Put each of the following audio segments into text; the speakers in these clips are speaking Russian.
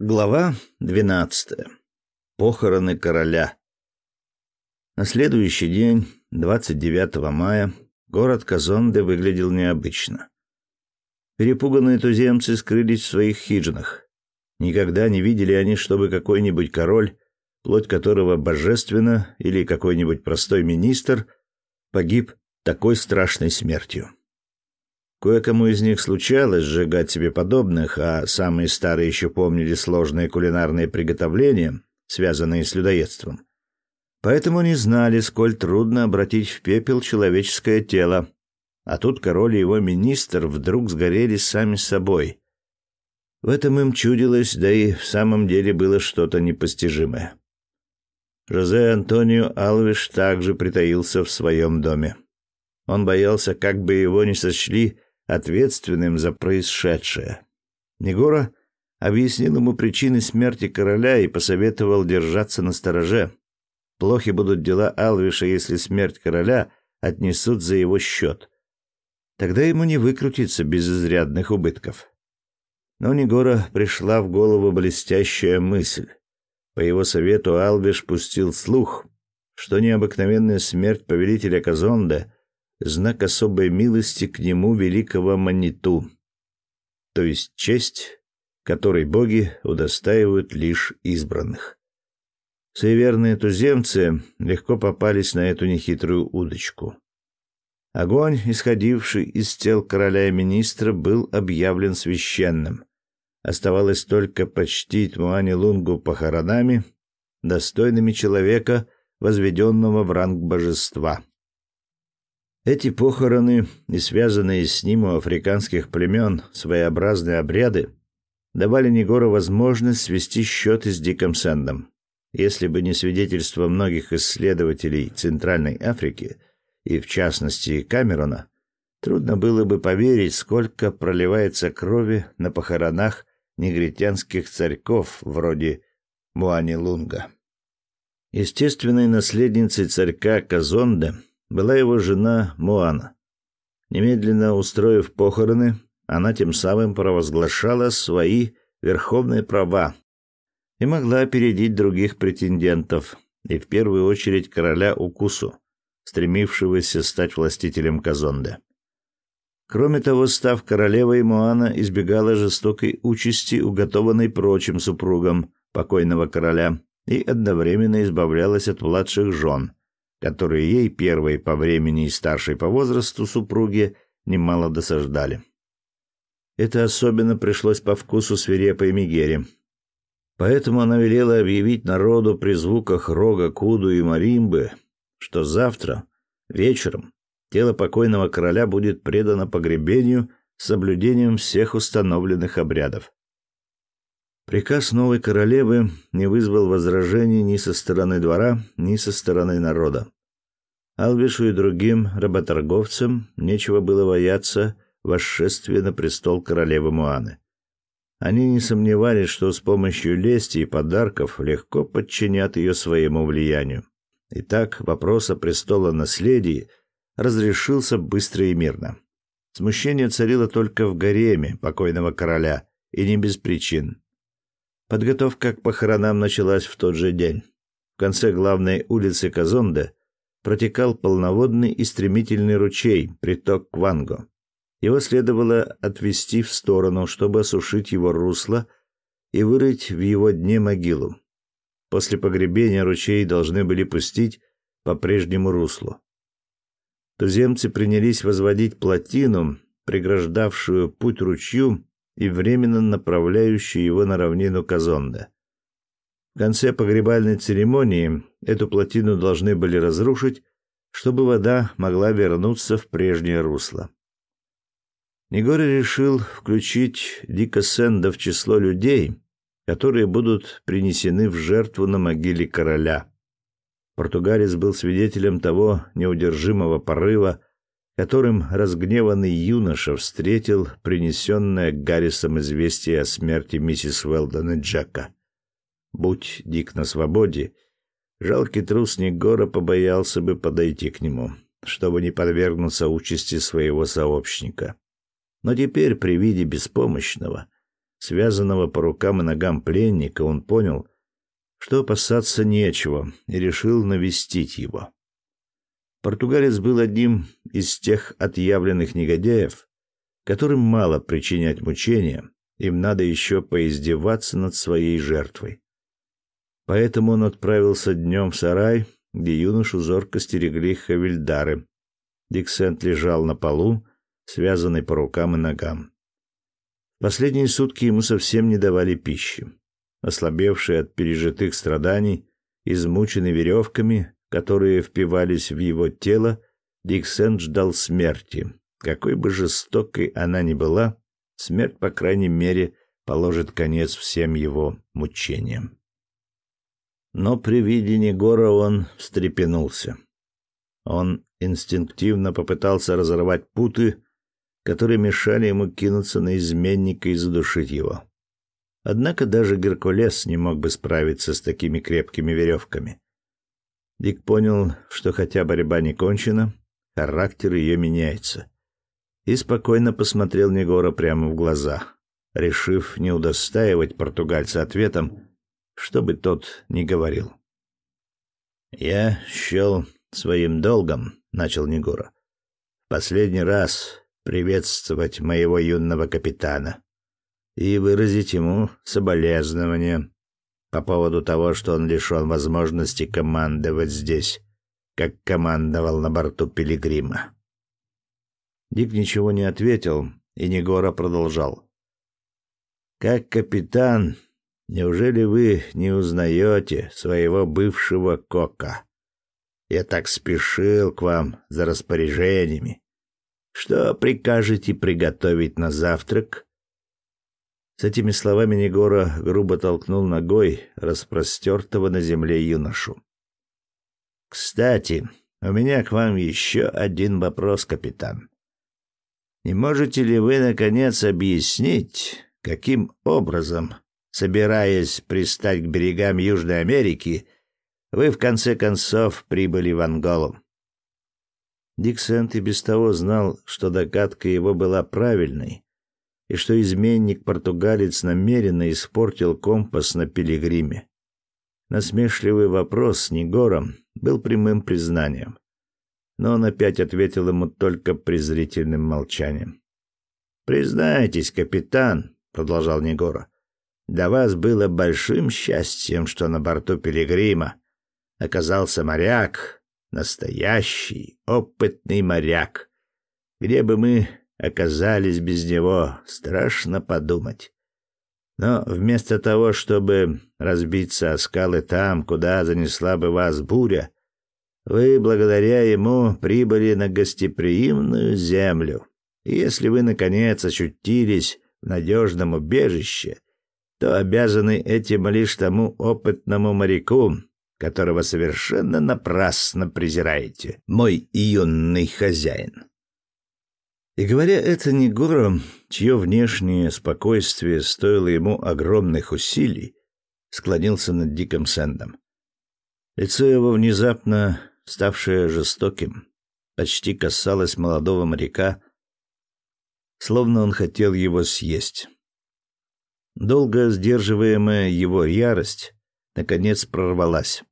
Глава 12. Похороны короля. На следующий день, 29 мая, город Казонде выглядел необычно. Перепуганные туземцы скрылись в своих хижинах. Никогда не видели они, чтобы какой-нибудь король, плоть которого божественна, или какой-нибудь простой министр погиб такой страшной смертью. Кое-кому из них случалось сжигать себе подобных, а самые старые еще помнили сложные кулинарные приготовления, связанные с людоедством. Поэтому не знали, сколь трудно обратить в пепел человеческое тело. А тут король и его министр вдруг сгорели сами собой. В этом им чудилось, да и в самом деле было что-то непостижимое. Жозе Антонио Алвиш также притаился в своем доме. Он боялся, как бы его не сочли ответственным за происшедшее. Негора объяснил ему причины смерти короля и посоветовал держаться на стороже. Плохи будут дела Алвиша, если смерть короля отнесут за его счет. Тогда ему не выкрутиться без изрядных убытков. Но Негора пришла в голову блестящая мысль. По его совету Алвиш пустил слух, что необыкновенная смерть повелителя Казонда знак особой милости к нему великого Маниту, то есть честь, которой боги удостаивают лишь избранных. Суеверные туземцы легко попались на эту нехитрую удочку. Огонь, исходивший из тел короля и министра, был объявлен священным. Оставалось только почтить Муани Лунгу похоронами, достойными человека, возведенного в ранг божества. Эти похороны и связанные с ним у африканских племен своеобразные обряды давали Негору возможность свести счеты с Диком Сэндом. Если бы не свидетельство многих исследователей Центральной Африки, и в частности Камерона, трудно было бы поверить, сколько проливается крови на похоронах негритянских царьков вроде Муани Лунга. Естественной наследницей царька Казонде была его жена Моана. Немедленно устроив похороны, она тем самым провозглашала свои верховные права и могла опередить других претендентов, и в первую очередь короля Укусу, стремившегося стать властителем Казонде. Кроме того, став королевой, Моана избегала жестокой участи, уготованной прочим супругам покойного короля, и одновременно избавлялась от младших жен – которые ей, первой по времени и старшей по возрасту супруги, немало досаждали. Это особенно пришлось по вкусу свирепой Мигере. Поэтому она велела объявить народу при звуках рога, куду и маримбы, что завтра, вечером, тело покойного короля будет предано погребению с соблюдением всех установленных обрядов. Приказ новой королевы не вызвал возражений ни со стороны двора, ни со стороны народа. Алвишу и другим работорговцам нечего было бояться восшествия на престол королевы Муаны. Они не сомневались, что с помощью лести и подарков легко подчинят ее своему влиянию. Итак, вопрос о престолонаследии разрешился быстро и мирно. Смущение царило только в гареме покойного короля, и не без причин. Подготовка к похоронам началась в тот же день. В конце главной улицы Казонде протекал полноводный и стремительный ручей, приток Кванго. Его следовало отвести в сторону, чтобы осушить его русло и вырыть в его дне могилу. После погребения ручей должны были пустить по прежнему руслу. Туземцы принялись возводить плотину, преграждавшую путь ручью и временно направляющую его на равнину Казонда. В конце погребальной церемонии эту плотину должны были разрушить, чтобы вода могла вернуться в прежнее русло. Негори решил включить Дика Сенда в число людей, которые будут принесены в жертву на могиле короля. Португалец был свидетелем того неудержимого порыва, которым разгневанный юноша встретил принесенное Гаррисом известие о смерти миссис Уэлдон и Джека. Будь Дик на свободе, жалкий трус Негора побоялся бы подойти к нему, чтобы не подвергнуться участи своего сообщника. Но теперь при виде беспомощного, связанного по рукам и ногам пленника, он понял, что опасаться нечего, и решил навестить его. Португалец был одним из тех отъявленных негодяев, которым мало причинять мучения, им надо еще поиздеваться над своей жертвой. Поэтому он отправился днем в сарай, где юношу зорко стерегли хавильдары. Диксент лежал на полу, связанный по рукам и ногам. Последние сутки ему совсем не давали пищи. Ослабевший от пережитых страданий, измученный веревками, которые впивались в его тело, Диксент ждал смерти. Какой бы жестокой она ни была, смерть, по крайней мере, положит конец всем его мучениям. Но при виде Негора он встрепенулся. Он инстинктивно попытался разорвать путы, которые мешали ему кинуться на изменника и задушить его. Однако даже Геркулес не мог бы справиться с такими крепкими веревками. Дик понял, что хотя борьба не кончена, характер ее меняется. И спокойно посмотрел Негора прямо в глаза, решив не удостаивать португальца ответом, что бы тот ни говорил. «Я счел своим долгом», — начал Негора, — «последний раз приветствовать моего юного капитана и выразить ему соболезнования по поводу того, что он лишен возможности командовать здесь, как командовал на борту Пилигрима». Дик ничего не ответил, и Негора продолжал. «Как капитан Неужели вы не узнаете своего бывшего кока? Я так спешил к вам за распоряжениями. Что прикажете приготовить на завтрак? С этими словами Негора грубо толкнул ногой распростертого на земле юношу. Кстати, у меня к вам еще один вопрос, капитан. Не можете ли вы наконец объяснить, каким образом собираясь пристать к берегам Южной Америки, вы в конце концов прибыли в Анголу. Диксент и без того знал, что догадка его была правильной, и что изменник-португалец намеренно испортил компас на пилигриме. Насмешливый вопрос с Негором был прямым признанием, но он опять ответил ему только презрительным молчанием. «Признайтесь, капитан», — продолжал Негора, для вас было большим счастьем, что на борту Пилигрима оказался моряк, настоящий, опытный моряк. Где бы мы оказались без него, страшно подумать. Но вместо того, чтобы разбиться о скалы там, куда занесла бы вас буря, вы благодаря ему прибыли на гостеприимную землю. И если вы, наконец, очутились в надежном убежище, то обязаны этим лишь тому опытному моряку, которого совершенно напрасно презираете, мой юный хозяин. И говоря это Негору, чье внешнее спокойствие стоило ему огромных усилий, склонился над Диком Сэндом. Лицо его внезапно, ставшее жестоким, почти касалось молодого моряка, словно он хотел его съесть. Долго сдерживаемая его ярость наконец прорвалась.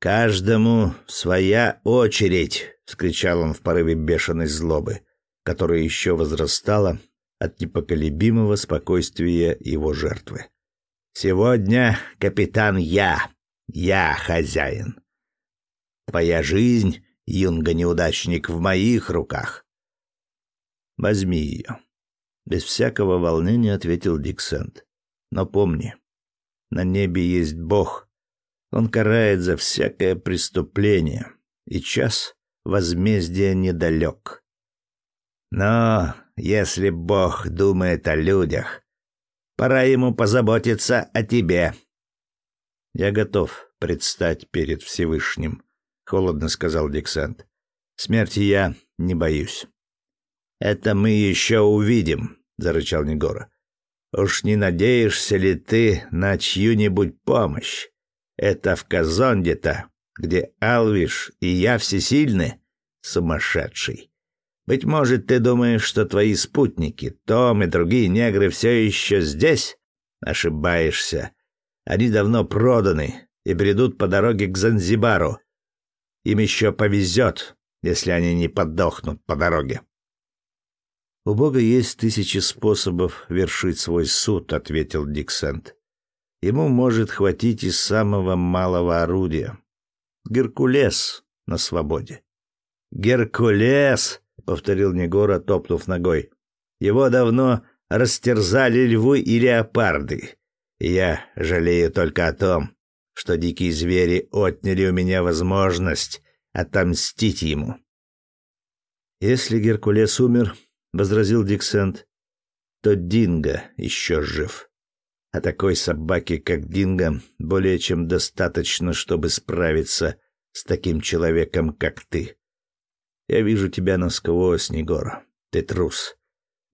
«Каждому своя очередь!» — вскричал он в порыве бешеной злобы, которая еще возрастала от непоколебимого спокойствия его жертвы. «Сегодня, капитан, я, я хозяин. Твоя жизнь, юнга-неудачник, в моих руках. Возьми ее. Без всякого волнения ответил Диксент. Но помни, на небе есть Бог. Он карает за всякое преступление, и час возмездия недалек. Но если Бог думает о людях, пора ему позаботиться о тебе. Я готов предстать перед Всевышним, холодно сказал Диксент. Смерти я не боюсь. Это мы еще увидим, зарычал Негора. Уж не надеешься ли ты на чью-нибудь помощь? Это в Казонде-то, где Алвиш и я всесильны, сумасшедший. Быть может, ты думаешь, что твои спутники, Том и другие негры, все еще здесь? Ошибаешься. Они давно проданы и бредут по дороге к Занзибару. Им еще повезет, если они не подохнут по дороге. У Бога есть тысячи способов вершить свой суд, ответил Диксент. Ему может хватить и самого малого орудия. Геркулес на свободе. Геркулес, повторил Негора, топнув ногой. Его давно растерзали львы и леопарды. Я жалею только о том, что дикие звери отняли у меня возможность отомстить ему. Если Геркулес умер, возразил Диксент, то Динго еще жив. А такой собаки, как Динго, более чем достаточно, чтобы справиться с таким человеком, как ты. Я вижу тебя насквозь, Негор. Ты трус.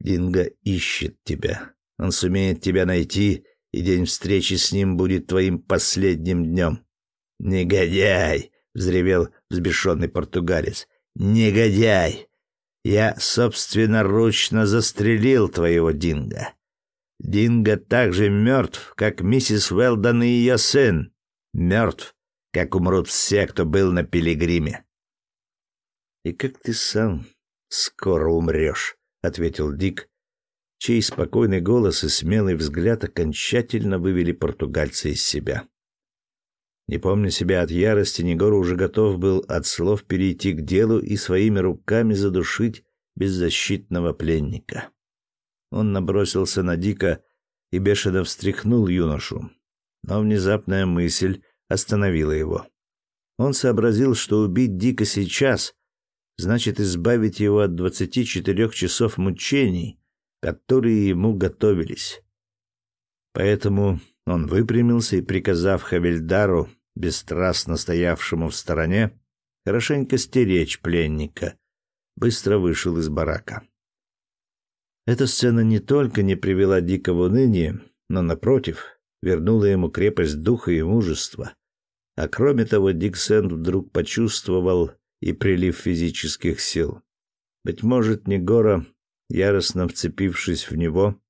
Динго ищет тебя. Он сумеет тебя найти, и день встречи с ним будет твоим последним днем. Негодяй! взревел взбешенный португалец. Негодяй! Я собственноручно застрелил твоего Динго. Динго так же мертв, как миссис Уэлдон и ее сын. Мертв, как умрут все, кто был на пилигриме. «И как ты сам скоро умрешь», — ответил Дик, чей спокойный голос и смелый взгляд окончательно вывели португальца из себя. Не помня себя от ярости, Негор уже готов был от слов перейти к делу и своими руками задушить беззащитного пленника. Он набросился на Дика и бешено встряхнул юношу, но внезапная мысль остановила его. Он сообразил, что убить Дика сейчас значит избавить его от двадцати четырех часов мучений, которые ему готовились. Поэтому он выпрямился и, приказав Хавельдару бесстрастно стоявшему в стороне, хорошенько стеречь пленника, быстро вышел из барака. Эта сцена не только не привела Дика в уныние, но, напротив, вернула ему крепость духа и мужества. А кроме того, Дик Сент вдруг почувствовал и прилив физических сил. Быть может, Негора, яростно вцепившись в него,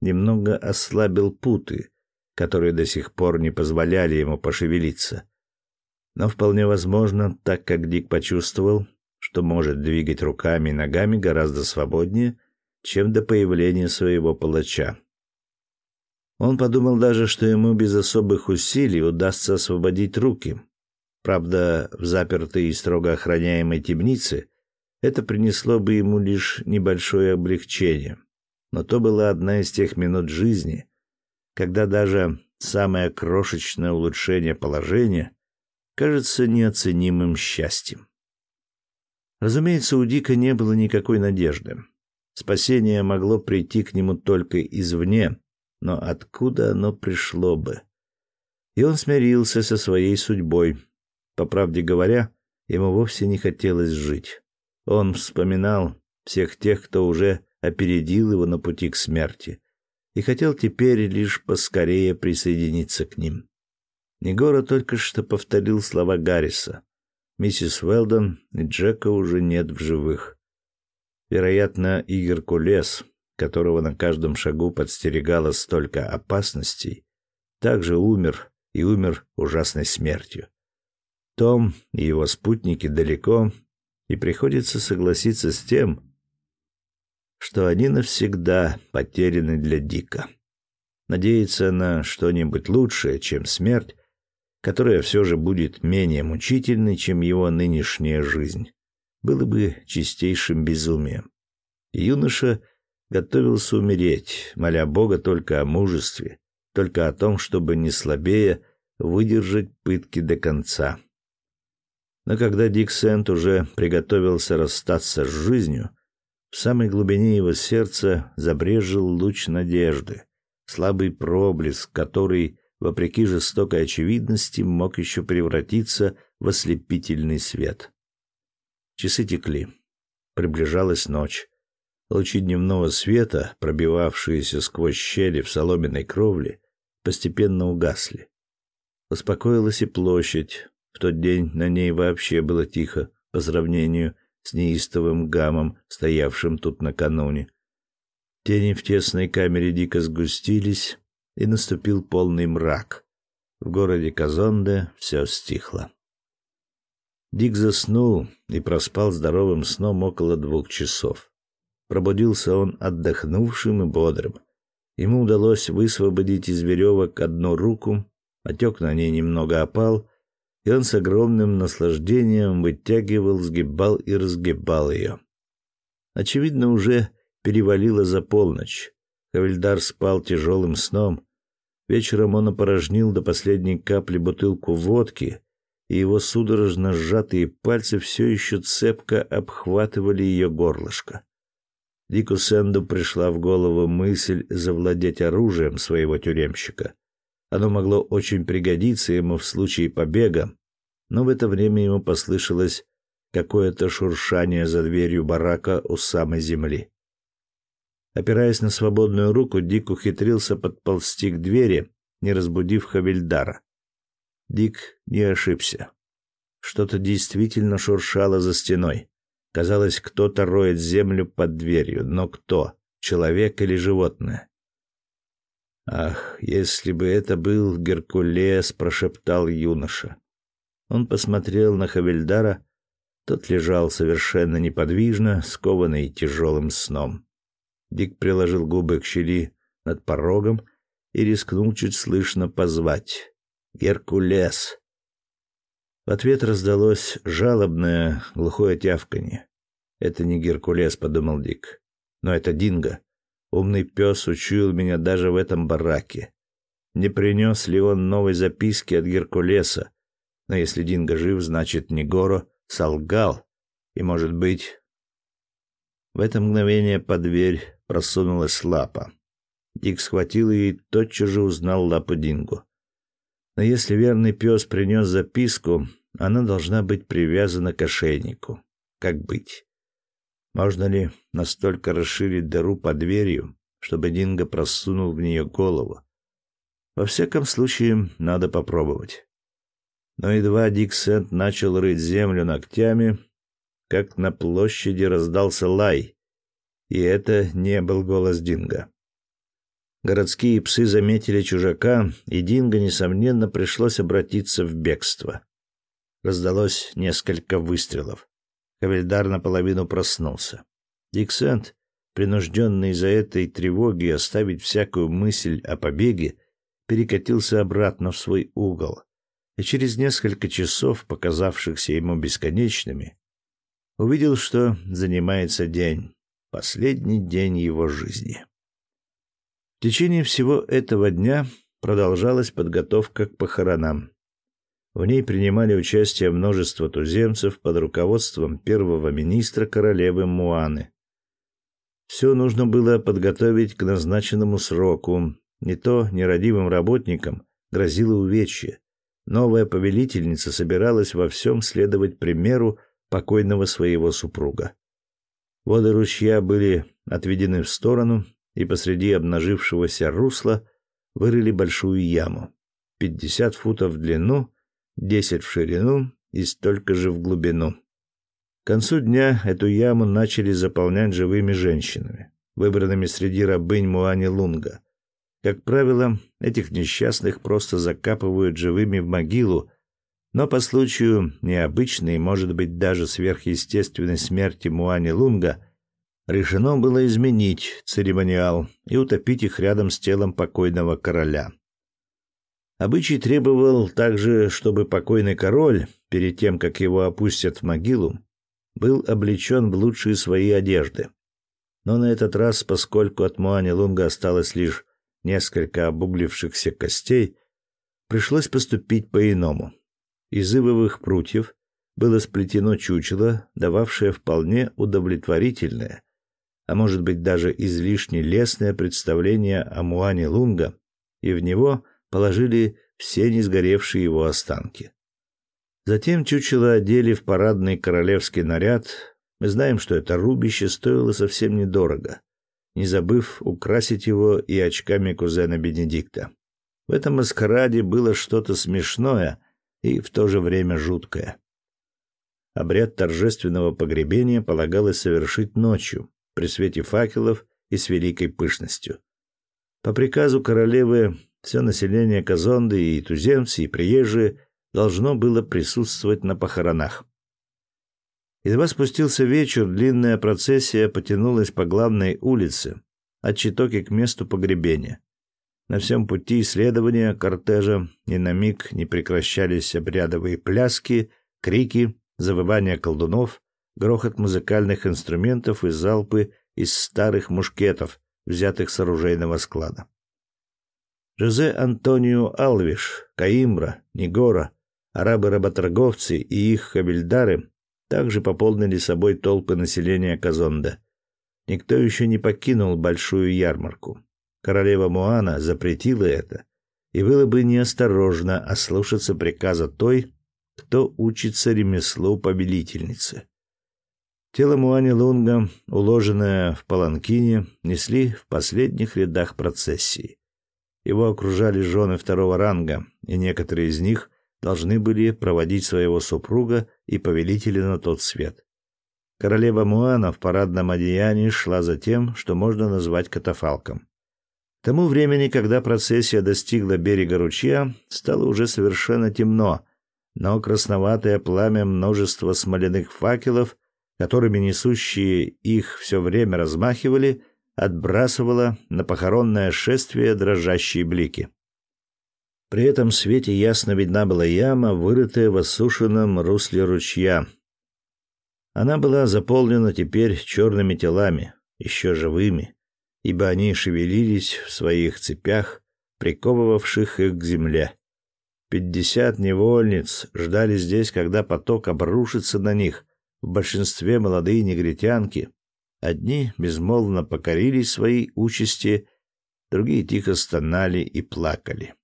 немного ослабил путы, которые до сих пор не позволяли ему пошевелиться. Но вполне возможно, так как Дик почувствовал, что может двигать руками и ногами гораздо свободнее, чем до появления своего палача. Он подумал даже, что ему без особых усилий удастся освободить руки. Правда, в запертой и строго охраняемой темнице это принесло бы ему лишь небольшое облегчение. Но то была одна из тех минут жизни, когда даже самое крошечное улучшение положения кажется неоценимым счастьем. Разумеется, у Дика не было никакой надежды. Спасение могло прийти к нему только извне, но откуда оно пришло бы? И он смирился со своей судьбой. По правде говоря, ему вовсе не хотелось жить. Он вспоминал всех тех, кто уже опередил его на пути к смерти и хотел теперь лишь поскорее присоединиться к ним. Негора только что повторил слова Гарриса. Миссис Уэлдон и Джека уже нет в живых. Вероятно, и Геркулес, которого на каждом шагу подстерегало столько опасностей, также умер и умер ужасной смертью. Том и его спутники далеко, и приходится согласиться с тем, что они навсегда потеряны для Дика. Надеяться на что-нибудь лучшее, чем смерть, которая все же будет менее мучительной, чем его нынешняя жизнь, было бы чистейшим безумием. юноша готовился умереть, моля Бога только о мужестве, только о том, чтобы не слабее выдержать пытки до конца. Но когда Дик Сент уже приготовился расстаться с жизнью, в самой глубине его сердца забрежил луч надежды, слабый проблеск, который, вопреки жестокой очевидности, мог еще превратиться в ослепительный свет. Часы текли. Приближалась ночь. Лучи дневного света, пробивавшиеся сквозь щели в соломенной кровле, постепенно угасли. Успокоилась и площадь. В тот день на ней вообще было тихо по сравнению с неистовым гамом, стоявшим тут накануне. Тени в тесной камере дико сгустились, и наступил полный мрак. В городе Казонде все стихло. Дик заснул и проспал здоровым сном около двух часов. Пробудился он отдохнувшим и бодрым. Ему удалось высвободить из веревок одну руку, отек на ней немного опал, и он с огромным наслаждением вытягивал, сгибал и разгибал ее. Очевидно, уже перевалило за полночь. Хавильдар спал тяжелым сном. Вечером он опорожнил до последней капли бутылку водки, и его судорожно сжатые пальцы все еще цепко обхватывали ее горлышко. Дику Сэнду пришла в голову мысль завладеть оружием своего тюремщика. Оно могло очень пригодиться ему в случае побега, но в это время ему послышалось какое-то шуршание за дверью барака у самой земли. Опираясь на свободную руку, Дик ухитрился подползти к двери, не разбудив Хавильдара. Дик не ошибся. Что-то действительно шуршало за стеной. Казалось, кто-то роет землю под дверью, но кто? Человек или животное? Ах, если бы это был Геркулес, прошептал юноша. Он посмотрел на Хавильдара, тот лежал совершенно неподвижно, скованный тяжелым сном. Дик приложил губы к щели над порогом и рискнул чуть слышно позвать: "Геркулес!" В ответ раздалось жалобное глухое тявканье. Это не Геркулес, подумал Дик, но это Динго. Умный пес учуял меня даже в этом бараке. Не принес ли он новой записки от Геркулеса? Но если Динго жив, значит, Негоро солгал. И, может быть... В это мгновение под дверь просунулась лапа. Дик схватил ее и тотчас же узнал лапу Динго. Но если верный пес принес записку, она должна быть привязана к ошейнику. Как быть? Можно ли настолько расширить дыру под дверью, чтобы Динго просунул в нее голову? Во всяком случае, надо попробовать. Но едва Дик Сент начал рыть землю ногтями, как на площади раздался лай, и это не был голос Динго. Городские псы заметили чужака, и Динго, несомненно, пришлось обратиться в бегство. Раздалось несколько выстрелов. Кавельдар наполовину проснулся. Диксент, принужденный из-за этой тревоги оставить всякую мысль о побеге, перекатился обратно в свой угол, и через несколько часов, показавшихся ему бесконечными, увидел, что занимается день, последний день его жизни. В течение всего этого дня продолжалась подготовка к похоронам. В ней принимали участие множество туземцев под руководством первого министра королевы Муаны. Все нужно было подготовить к назначенному сроку. Не то нерадивым работникам грозило увечье. Новая повелительница собиралась во всем следовать примеру покойного своего супруга. Воды ручья были отведены в сторону, и посреди обнажившегося русла вырыли большую яму, пятьдесят футов в длину десять в ширину и столько же в глубину. К концу дня эту яму начали заполнять живыми женщинами, выбранными среди рабынь Муани Лунга. Как правило, этих несчастных просто закапывают живыми в могилу, но по случаю необычной, может быть, даже сверхъестественной смерти Муани Лунга, решено было изменить церемониал и утопить их рядом с телом покойного короля. Обычай требовал также, чтобы покойный король, перед тем, как его опустят в могилу, был облечен в лучшие свои одежды. Но на этот раз, поскольку от Муани Лунга осталось лишь несколько обуглившихся костей, пришлось поступить по-иному. Из ивовых прутьев было сплетено чучело, дававшее вполне удовлетворительное, а может быть даже излишне лестное представление о Муане Лунга, и в него – положили все несгоревшие его останки. Затем чучело одели в парадный королевский наряд. Мы знаем, что это рубище стоило совсем недорого, не забыв украсить его и очками кузена Бенедикта. В этом маскараде было что-то смешное и в то же время жуткое. обряд торжественного погребения полагалось совершить ночью, при свете факелов и с великой пышностью. По приказу королевы все население Казонды и туземцы, и приезжие должно было присутствовать на похоронах. Едва спустился вечер, длинная процессия потянулась по главной улице, от Читоки к месту погребения. На всем пути исследования кортежа ни на миг не прекращались обрядовые пляски, крики, завывания колдунов, грохот музыкальных инструментов и залпы из старых мушкетов, взятых с оружейного склада. Жозе Антонио Алвиш, Каимбра, Нигора, арабы-работорговцы и их хабельдары также пополнили собой толпы населения Казонда. Никто еще не покинул большую ярмарку. Королева Муана запретила это, и было бы неосторожно ослушаться приказа той, кто учится ремеслу повелительницы. Тело Муани Лунга, уложенное в паланкине, несли в последних рядах процессии. Его окружали жены второго ранга, и некоторые из них должны были проводить своего супруга и повелителя на тот свет. Королева Муана в парадном одеянии шла за тем, что можно назвать катафалком. К тому времени, когда процессия достигла берега ручья, стало уже совершенно темно, но красноватое пламя множества смоляных факелов, которыми несущие их все время размахивали, отбрасывало на похоронное шествие дрожащие блики. При этом свете ясно видна была яма, вырытая в осушенном русле ручья. Она была заполнена теперь черными телами, еще живыми, ибо они шевелились в своих цепях, приковывавших их к земле. Пятьдесят невольниц ждали здесь, когда поток обрушится на них, в большинстве молодые негритянки. Одни безмолвно покорились своей участи, другие тихо стонали и плакали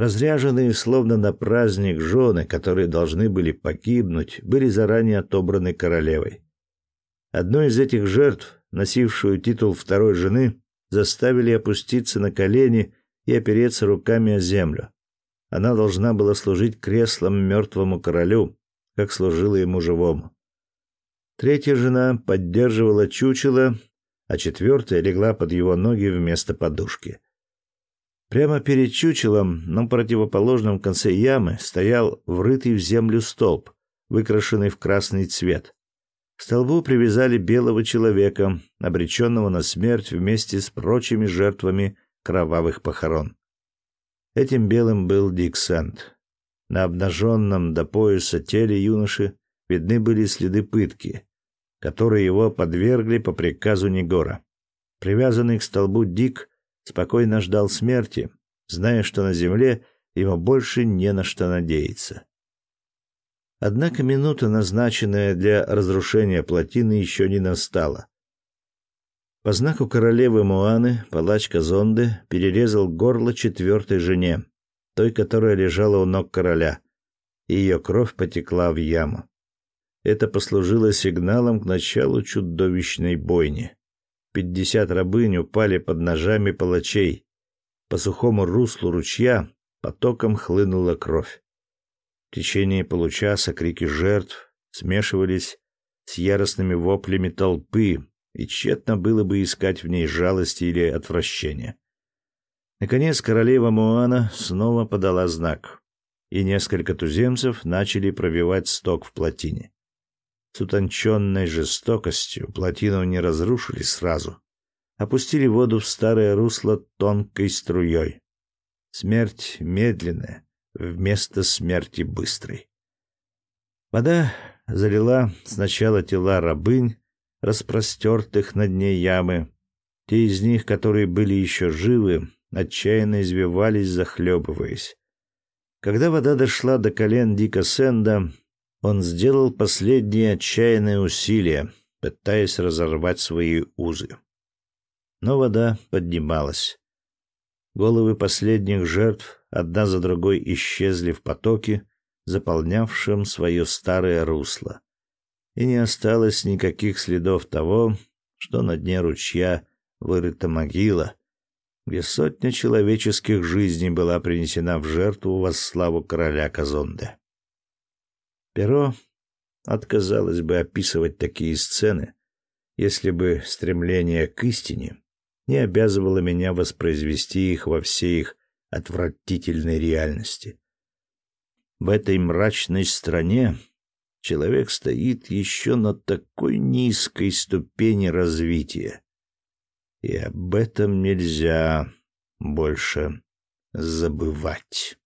разряженные словно на праздник жены, которые должны были погибнуть, были заранее отобраны королевой. Одной из этих жертв, носившую титул второй жены, заставили опуститься на колени и опереться руками о землю. Она должна была служить креслом мертвому королю, как служила ему живому. Третья жена поддерживала чучело, а четвертая легла под его ноги вместо подушки. Прямо перед чучелом, на противоположном конце ямы, стоял врытый в землю столб, выкрашенный в красный цвет. К столбу привязали белого человека, обреченного на смерть вместе с прочими жертвами кровавых похорон. Этим белым был Дик Сент. На обнаженном до пояса теле юноши видны были следы пытки, которые его подвергли по приказу Негора. Привязанный к столбу Дик спокойно ждал смерти, зная, что на земле ему больше не на что надеяться. Однако минута, назначенная для разрушения плотины, еще не настала. По знаку королевы Муаны палач Казонды перерезал горло четвертой жене, той, которая лежала у ног короля, ее кровь потекла в яму. Это послужило сигналом к началу чудовищной бойни. Пятьдесят рабынь упали под ножами палачей. По сухому руслу ручья потоком хлынула кровь. В течение получаса крики жертв смешивались с яростными воплями толпы, и тщетно было бы искать в ней жалости или отвращения. Наконец королева Муана снова подала знак, и несколько туземцев начали пробивать сток в плотине. С утонченной жестокостью плотину не разрушили сразу. Опустили воду в старое русло тонкой струей. Смерть медленная вместо смерти быстрой. Вода залила сначала тела рабынь, распростертых на дне ямы. Те из них, которые были еще живы, отчаянно извивались, захлебываясь. Когда вода дошла до колен Дика Сенда, он сделал последние отчаянные усилия, пытаясь разорвать свои узы. Но вода поднималась. Головы последних жертв одна за другой исчезли в потоке, заполнявшем свое старое русло. И не осталось никаких следов того, что на дне ручья вырыта могила, где сотня человеческих жизней была принесена в жертву во славу короля Казонде. Перо отказалась бы описывать такие сцены, если бы стремление к истине не обязывало меня воспроизвести их во всей их отвратительной реальности. В этой мрачной стране человек стоит еще на такой низкой ступени развития. И об этом нельзя больше забывать.